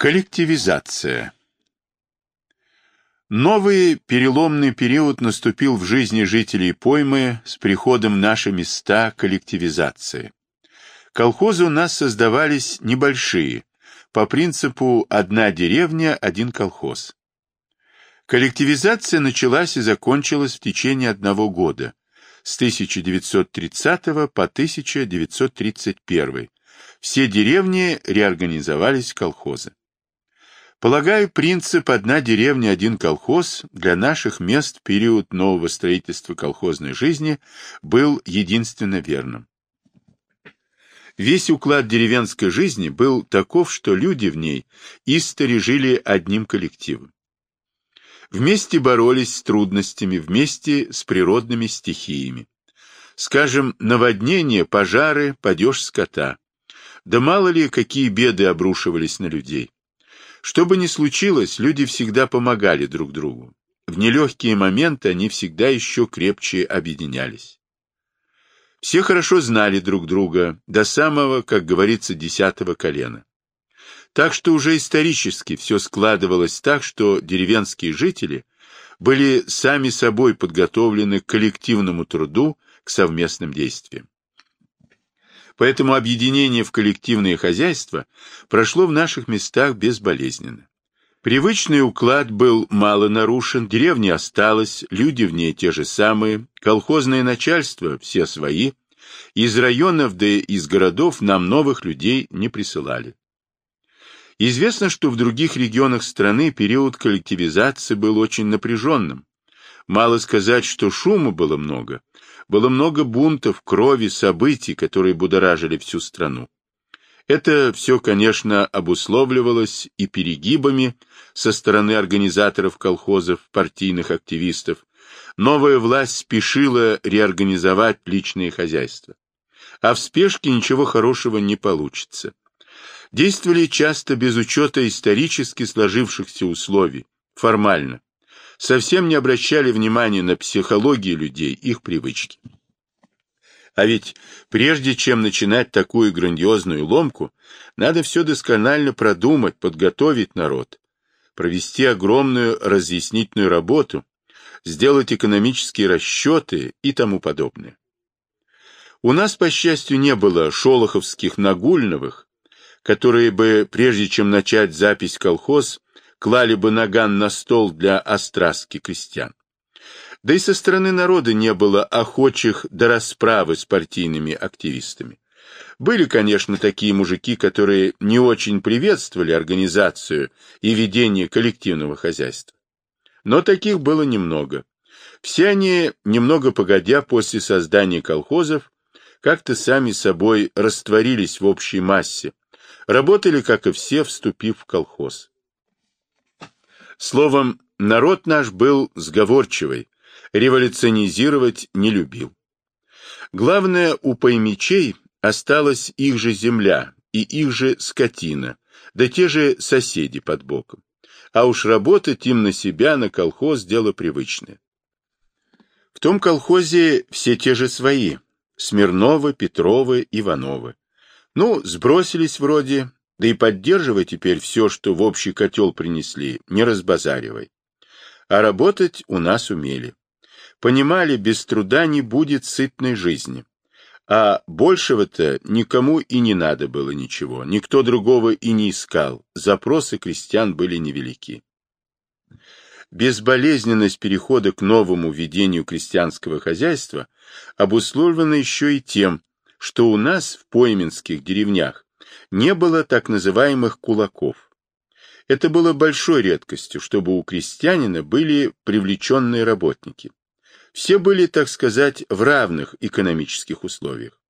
Коллективизация Новый переломный период наступил в жизни жителей поймы с приходом наши места коллективизации. Колхозы у нас создавались небольшие, по принципу «одна деревня, один колхоз». Коллективизация началась и закончилась в течение одного года, с 1930 по 1931. Все деревни реорганизовались в колхозы. Полагаю, принцип «одна деревня, один колхоз» для наших мест в период нового строительства колхозной жизни был единственно верным. Весь уклад деревенской жизни был таков, что люди в ней истори жили одним коллективом. Вместе боролись с трудностями, вместе с природными стихиями. Скажем, наводнение, пожары, падеж скота. Да мало ли, какие беды обрушивались на людей. Что бы ни случилось, люди всегда помогали друг другу. В нелегкие моменты они всегда еще крепче объединялись. Все хорошо знали друг друга, до самого, как говорится, десятого колена. Так что уже исторически все складывалось так, что деревенские жители были сами собой подготовлены к коллективному труду, к совместным действиям. Поэтому объединение в коллективное хозяйство прошло в наших местах безболезненно. Привычный уклад был мало нарушен, деревня осталась, люди в ней те же самые, колхозное начальство все свои, из районов да из городов нам новых людей не присылали. Известно, что в других регионах страны период коллективизации был очень напряженным. Мало сказать, что шума было много, было много бунтов, крови, событий, которые будоражили всю страну. Это все, конечно, обусловливалось и перегибами со стороны организаторов колхозов, партийных активистов. Новая власть спешила реорганизовать личные хозяйства. А в спешке ничего хорошего не получится. Действовали часто без учета исторически сложившихся условий, формально совсем не обращали внимания на психологию людей, их привычки. А ведь прежде чем начинать такую грандиозную ломку, надо все досконально продумать, подготовить народ, провести огромную разъяснительную работу, сделать экономические расчеты и тому подобное. У нас, по счастью, не было шолоховских Нагульновых, которые бы, прежде чем начать запись колхоз, клали бы наган на стол для остраски крестьян. Да и со стороны народа не было охочих до расправы с партийными активистами. Были, конечно, такие мужики, которые не очень приветствовали организацию и ведение коллективного хозяйства. Но таких было немного. Все они, немного погодя после создания колхозов, как-то сами собой растворились в общей массе, работали, как и все, вступив в колхоз. Словом, народ наш был сговорчивый, революционизировать не любил. Главное, у поймичей осталась их же земля и их же скотина, да те же соседи под боком. А уж работать им на себя, на колхоз, дело привычное. В том колхозе все те же свои, Смирновы, Петровы, Ивановы. Ну, сбросились вроде, да и поддерживай теперь все, что в общий котел принесли, не разбазаривай. А работать у нас умели. Понимали, без труда не будет сытной жизни. А большего-то никому и не надо было ничего, никто другого и не искал, запросы крестьян были невелики. Безболезненность перехода к новому ведению крестьянского хозяйства обусловлена еще и тем, что у нас в пойменских деревнях не было так называемых кулаков. Это было большой редкостью, чтобы у крестьянина были привлеченные работники. Все были, так сказать, в равных экономических условиях.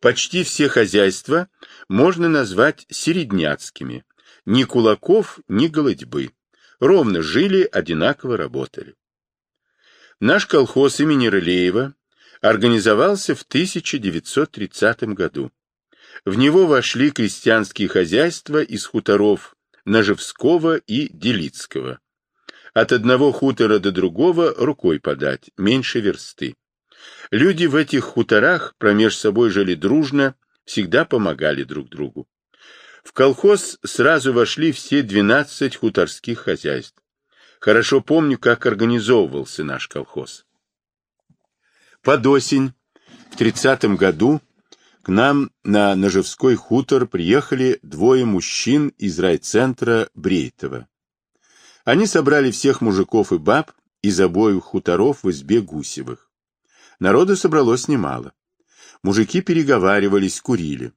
Почти все хозяйства можно назвать середняцкими. Ни кулаков, ни голодьбы. Ровно жили, одинаково работали. Наш колхоз имени Рылеева организовался в 1930 году. В него вошли крестьянские хозяйства из хуторов Ножевского и Делицкого. От одного хутора до другого рукой подать, меньше версты. Люди в этих хуторах промеж собой жили дружно, всегда помогали друг другу. В колхоз сразу вошли все 12 хуторских хозяйств. Хорошо помню, как организовывался наш колхоз. Под осень в 30 году к нам на Ножевской хутор приехали двое мужчин из райцентра Брейтова. Они собрали всех мужиков и баб из обоих хуторов в избе Гусевых. Народу собралось немало. Мужики переговаривались, курили.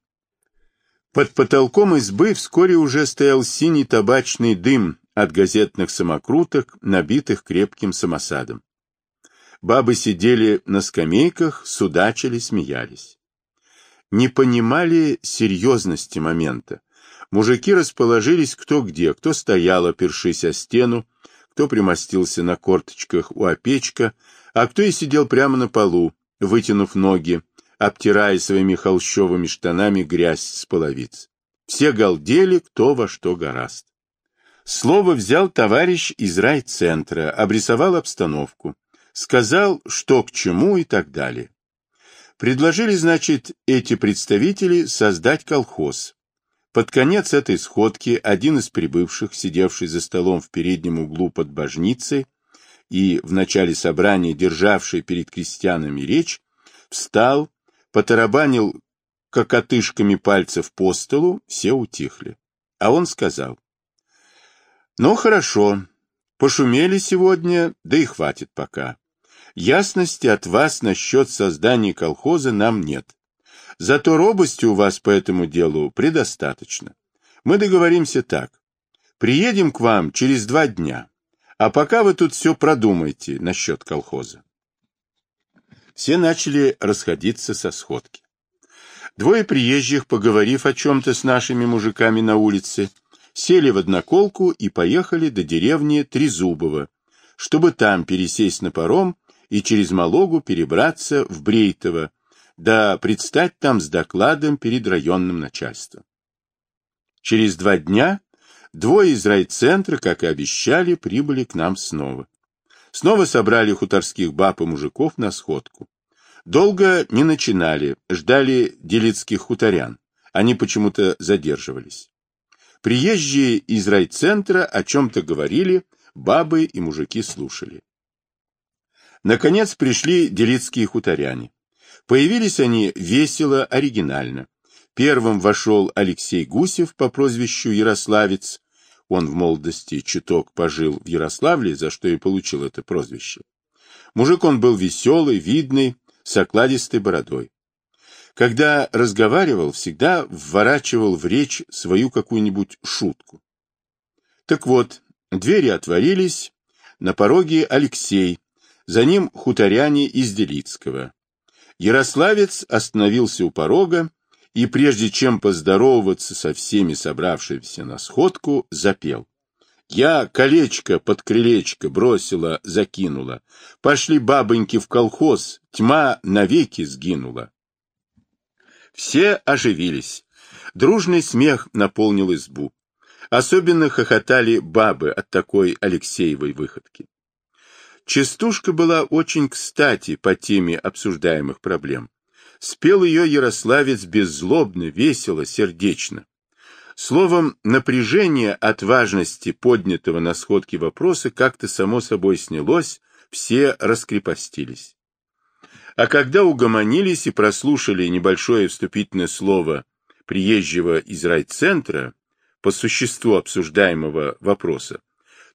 Под потолком избы вскоре уже стоял синий табачный дым от газетных самокруток, набитых крепким самосадом. Бабы сидели на скамейках, судачили, смеялись не понимали серьезности момента. Мужики расположились кто где, кто стоял, опершись о стену, кто примостился на корточках у опечка, а кто и сидел прямо на полу, вытянув ноги, обтирая своими холщовыми штанами грязь с половиц. Все галдели, кто во что гораст. Слово взял товарищ из райцентра, обрисовал обстановку, сказал, что к чему и так далее. Предложили, значит, эти представители создать колхоз. Под конец этой сходки один из прибывших, сидевший за столом в переднем углу под божницей и в начале собрания державший перед крестьянами речь, встал, потарабанил кокотышками пальцев по столу, все утихли. А он сказал, «Ну, хорошо, пошумели сегодня, да и хватит пока. Ясности от вас насчет создания колхоза нам нет. Зато робости у вас по этому делу предостаточно. Мы договоримся так. Приедем к вам через два дня. А пока вы тут все продумайте насчет колхоза. Все начали расходиться со сходки. Двое приезжих, поговорив о чем-то с нашими мужиками на улице, сели в одноколку и поехали до деревни Трезубово, чтобы там пересесть на паром и через Малогу перебраться в Брейтово, да предстать там с докладом перед районным начальством. Через два дня двое из райцентра, как и обещали, прибыли к нам снова. Снова собрали хуторских баб и мужиков на сходку. Долго не начинали, ждали делицких хуторян. Они почему-то задерживались. Приезжие из райцентра о чем-то говорили, бабы и мужики слушали. Наконец пришли делицкие хуторяне. Появились они весело, оригинально. Первым вошел Алексей Гусев по прозвищу Ярославец. Он в молодости чуток пожил в Ярославле, за что и получил это прозвище. Мужик он был веселый, видный, с окладистой бородой. Когда разговаривал, всегда вворачивал в речь свою какую-нибудь шутку. Так вот, двери отворились, на пороге Алексей, за ним хуторяне из Делицкого. Ярославец остановился у порога и, прежде чем поздороваться со всеми собравшимися на сходку, запел. Я колечко под крылечко бросила, закинула. Пошли бабоньки в колхоз, тьма навеки сгинула. Все оживились. Дружный смех наполнил избу. Особенно хохотали бабы от такой Алексеевой выходки. Частушка была очень кстати по теме обсуждаемых проблем. Спел ее Ярославец беззлобно, весело, сердечно. Словом, напряжение от важности поднятого на сходке вопроса как-то само собой снялось, все раскрепостились. А когда угомонились и прослушали небольшое вступительное слово приезжего из райцентра по существу обсуждаемого вопроса,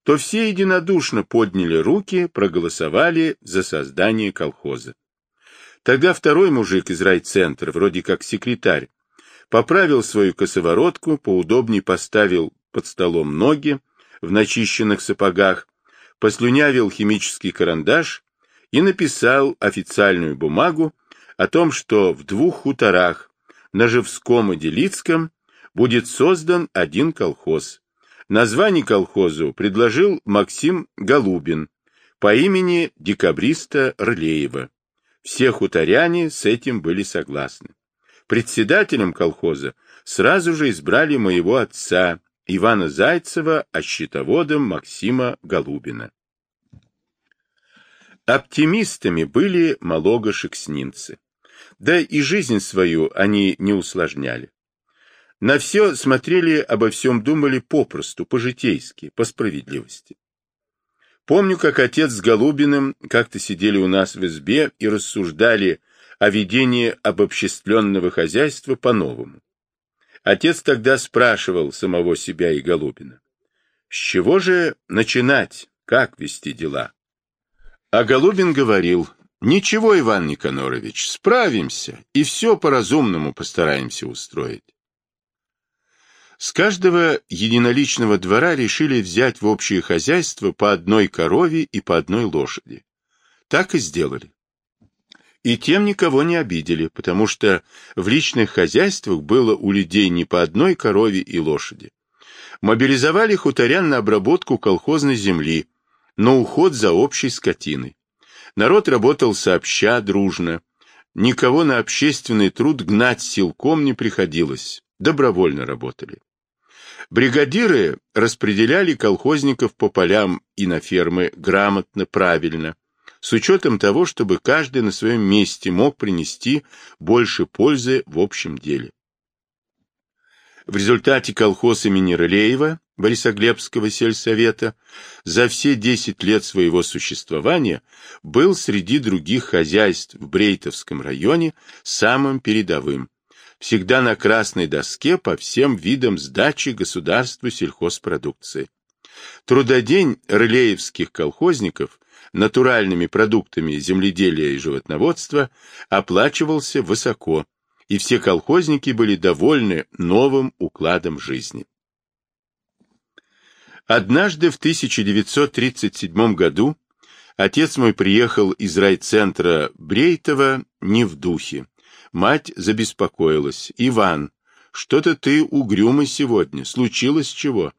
то все единодушно подняли руки, проголосовали за создание колхоза. Тогда второй мужик из райцентра, вроде как секретарь, поправил свою косоворотку, поудобней поставил под столом ноги в начищенных сапогах, послюнявил химический карандаш и написал официальную бумагу о том, что в двух хуторах, на Живском и Делицком, будет создан один колхоз, Название колхозу предложил Максим Голубин по имени декабриста Рлеева. Все хуторяне с этим были согласны. Председателем колхоза сразу же избрали моего отца Ивана Зайцева, а счетоводом Максима Голубина. Оптимистами были малого-шекснинцы. Да и жизнь свою они не усложняли. На все смотрели, обо всем думали попросту, по-житейски, по справедливости. Помню, как отец с Голубиным как-то сидели у нас в избе и рассуждали о ведении обобществленного хозяйства по-новому. Отец тогда спрашивал самого себя и Голубина, с чего же начинать, как вести дела? А Голубин говорил, ничего, Иван Никонорович, справимся и все по-разумному постараемся устроить. С каждого единоличного двора решили взять в общее хозяйство по одной корове и по одной лошади. Так и сделали. И тем никого не обидели, потому что в личных хозяйствах было у людей не по одной корове и лошади. Мобилизовали хуторян на обработку колхозной земли, на уход за общей скотиной. Народ работал сообща, дружно. Никого на общественный труд гнать силком не приходилось, добровольно работали. Бригадиры распределяли колхозников по полям и на фермы грамотно, правильно, с учетом того, чтобы каждый на своем месте мог принести больше пользы в общем деле. В результате колхоз имени Рылеева, Борисоглебского сельсовета, за все 10 лет своего существования был среди других хозяйств в Брейтовском районе самым передовым, всегда на красной доске по всем видам сдачи государству сельхозпродукции. Трудодень рылеевских колхозников натуральными продуктами земледелия и животноводства оплачивался высоко, и все колхозники были довольны новым укладом жизни. Однажды в 1937 году отец мой приехал из райцентра Брейтова не в духе, Мать забеспокоилась. «Иван, что-то ты угрюмый сегодня. Случилось чего?»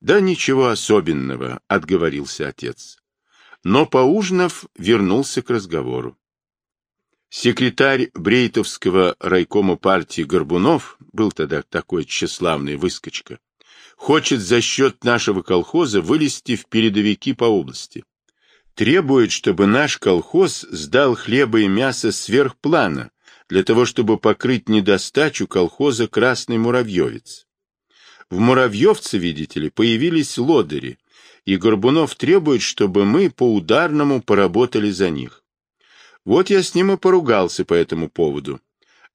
«Да ничего особенного», — отговорился отец. Но, поужинав, вернулся к разговору. Секретарь Брейтовского райкома партии Горбунов, был тогда такой тщеславный выскочка, хочет за счет нашего колхоза вылезти в передовики по области. Требует, чтобы наш колхоз сдал хлеба и мясо сверх плана, для того, чтобы покрыть недостачу колхоза «Красный Муравьевец». В Муравьевце, видите ли, появились лодыри, и Горбунов требует, чтобы мы по ударному поработали за них. Вот я с ним и поругался по этому поводу.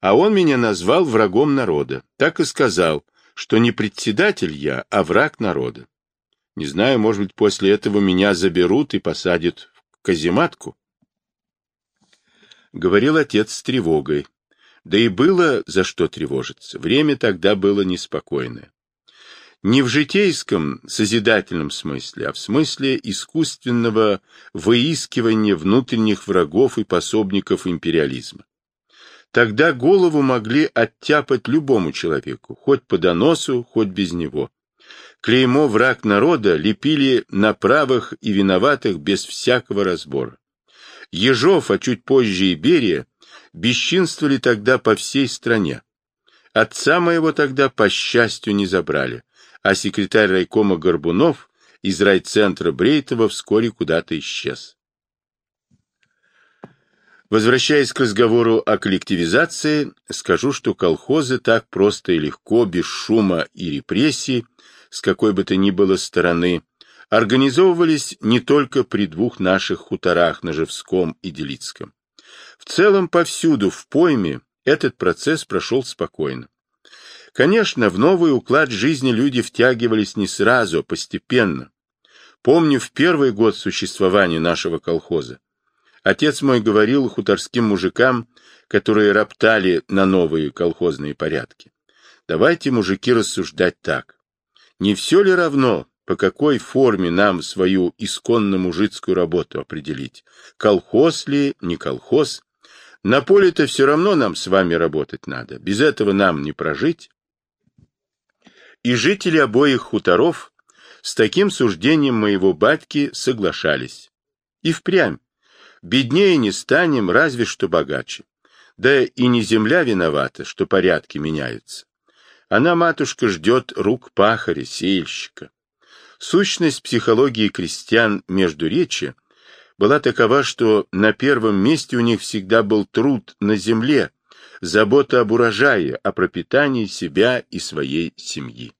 А он меня назвал врагом народа. Так и сказал, что не председатель я, а враг народа. Не знаю, может быть, после этого меня заберут и посадят в казематку говорил отец с тревогой. Да и было за что тревожиться. Время тогда было неспокойное. Не в житейском созидательном смысле, а в смысле искусственного выискивания внутренних врагов и пособников империализма. Тогда голову могли оттяпать любому человеку, хоть по доносу, хоть без него. Клеймо «враг народа» лепили на правых и виноватых без всякого разбора. Ежов, а чуть позже и Берия, бесчинствовали тогда по всей стране. Отца моего тогда, по счастью, не забрали, а секретарь райкома Горбунов из райцентра Брейтова вскоре куда-то исчез. Возвращаясь к разговору о коллективизации, скажу, что колхозы так просто и легко, без шума и репрессий, с какой бы то ни было стороны, организовывались не только при двух наших хуторах на Живском и Делицком. В целом повсюду в пойме этот процесс прошел спокойно. Конечно, в новый уклад жизни люди втягивались не сразу, а постепенно. Помню, в первый год существования нашего колхоза отец мой говорил хуторским мужикам, которые роптали на новые колхозные порядки. Давайте, мужики, рассуждать так. Не все ли равно, по какой форме нам свою исконно мужицкую работу определить. Колхоз ли, не колхоз. На поле-то все равно нам с вами работать надо. Без этого нам не прожить. И жители обоих хуторов с таким суждением моего батьки соглашались. И впрямь. Беднее не станем, разве что богаче. Да и не земля виновата, что порядки меняются. Она, матушка, ждет рук пахаря, сеяльщика. Сущность психологии крестьян между речи была такова, что на первом месте у них всегда был труд на земле, забота об урожае, о пропитании себя и своей семьи.